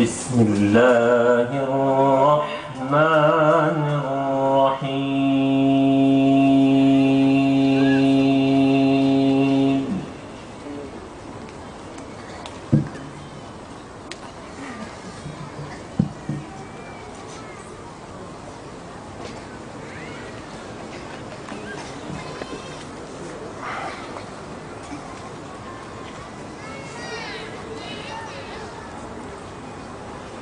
بسم الله الرحمن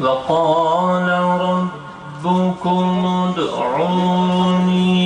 وقال ربكم ادعوني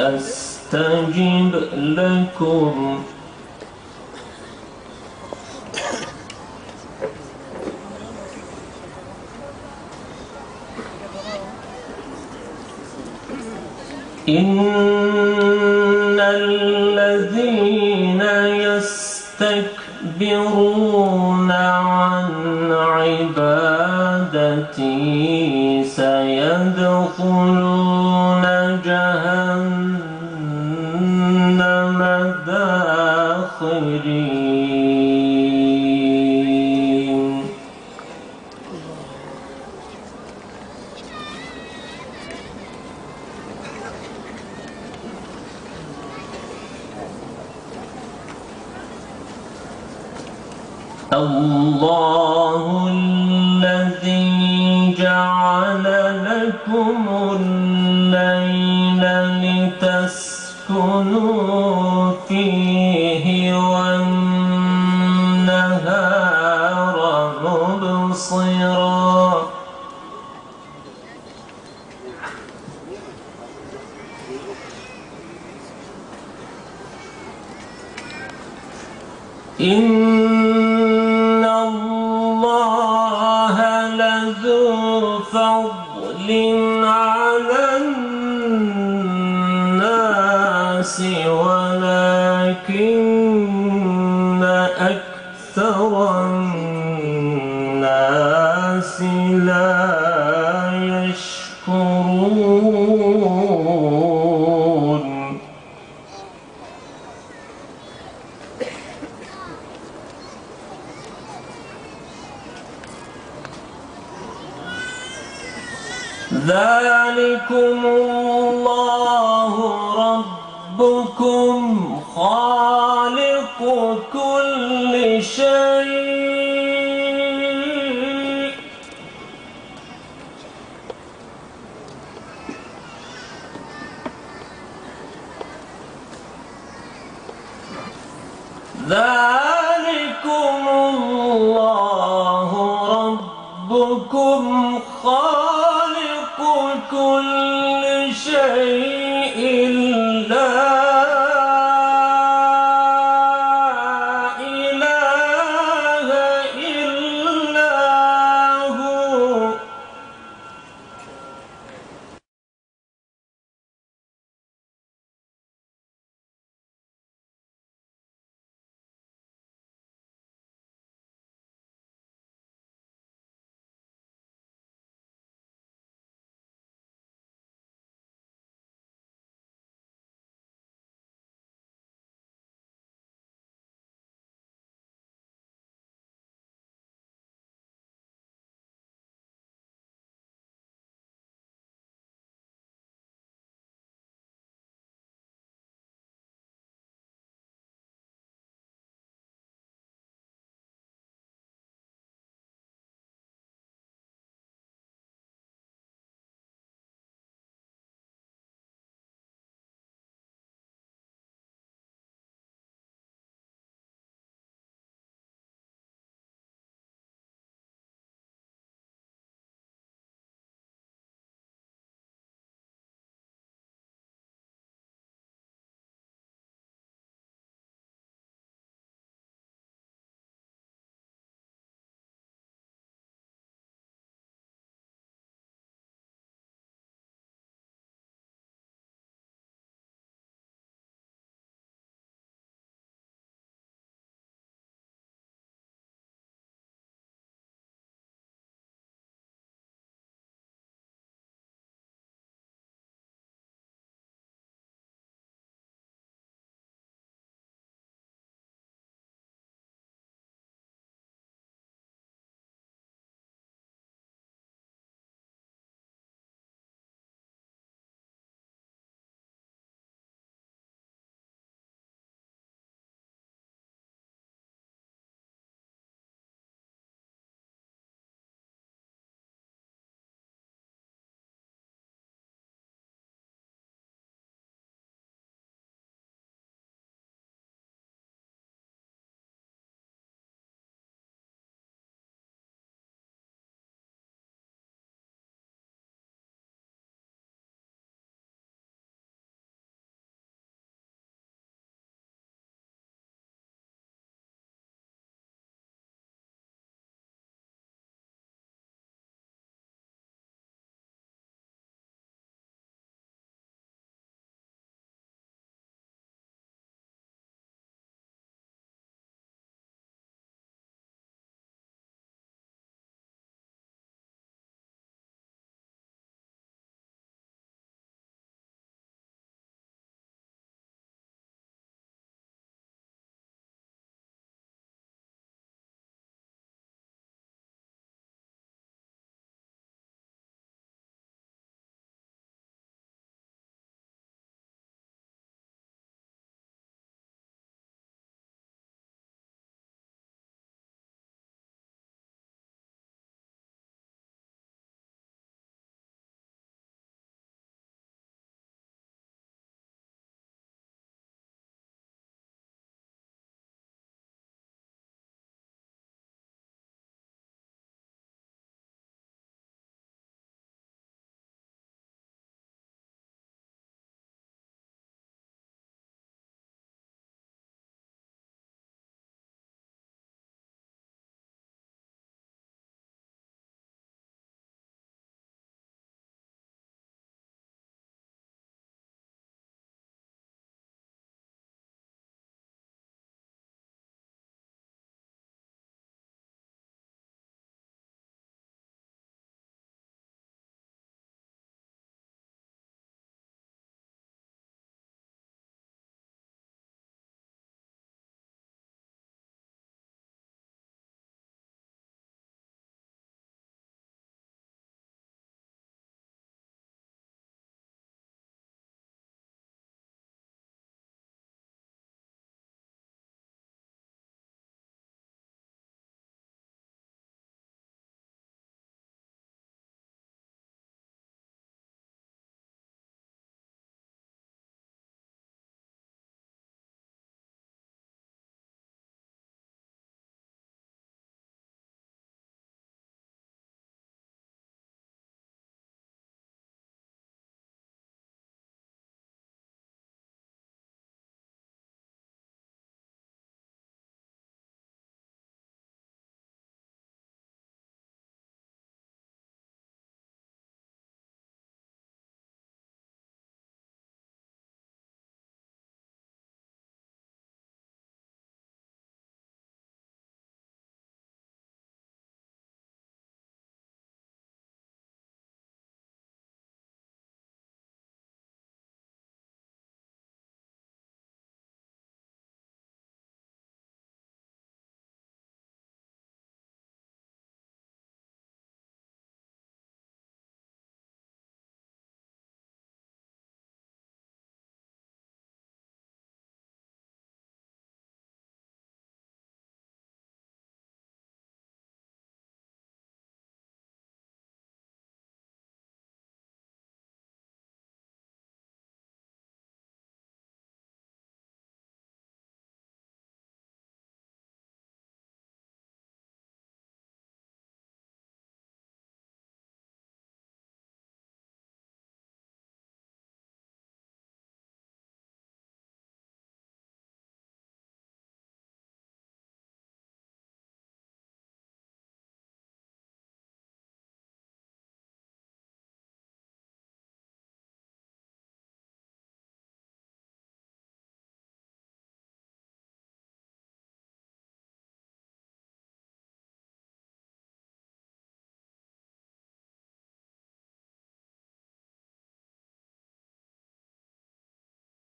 أستجب لكم. إن الذين يستكبرون عن عبادتي سيدخلون فيه والنهار مبصرا. إن أكثر الناس لا يشكرون. ذلكم الله ربكم خالق ذلكم